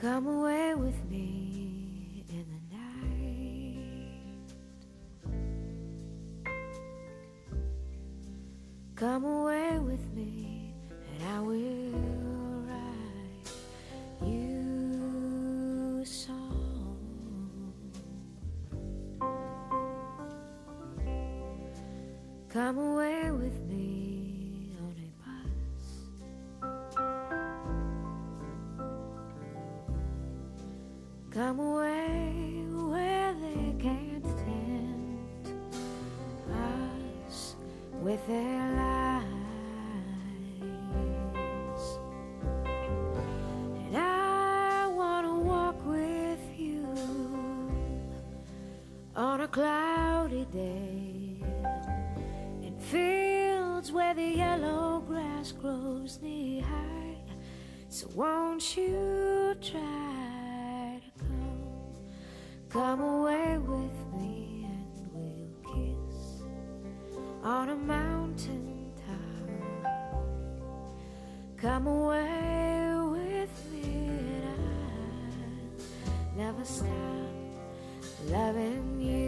Come away with me in the night. Come away with me, and I will write you a song. Come away with me Away where they can't tempt us with their lies. And I want to walk with you on a cloudy day in fields where the yellow grass grows knee high. So won't you try come away with me and we'll kiss on a mountain top. Come away with me and I'll never stop loving you.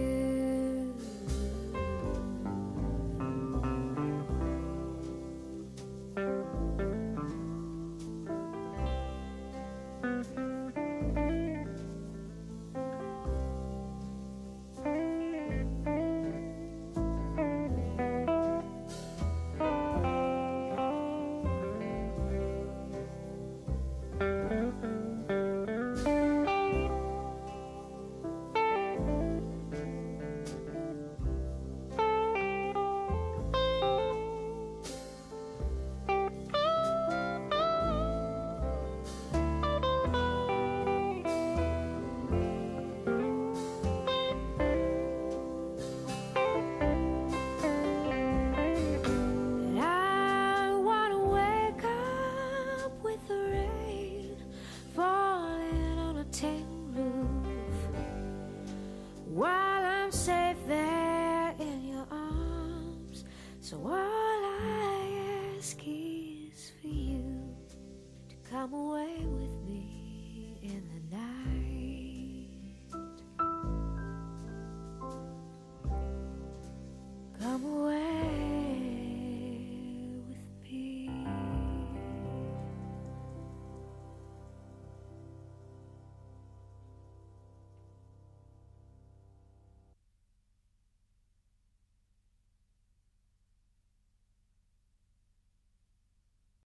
Safe there in your arms. So all I ask is for you to come away with.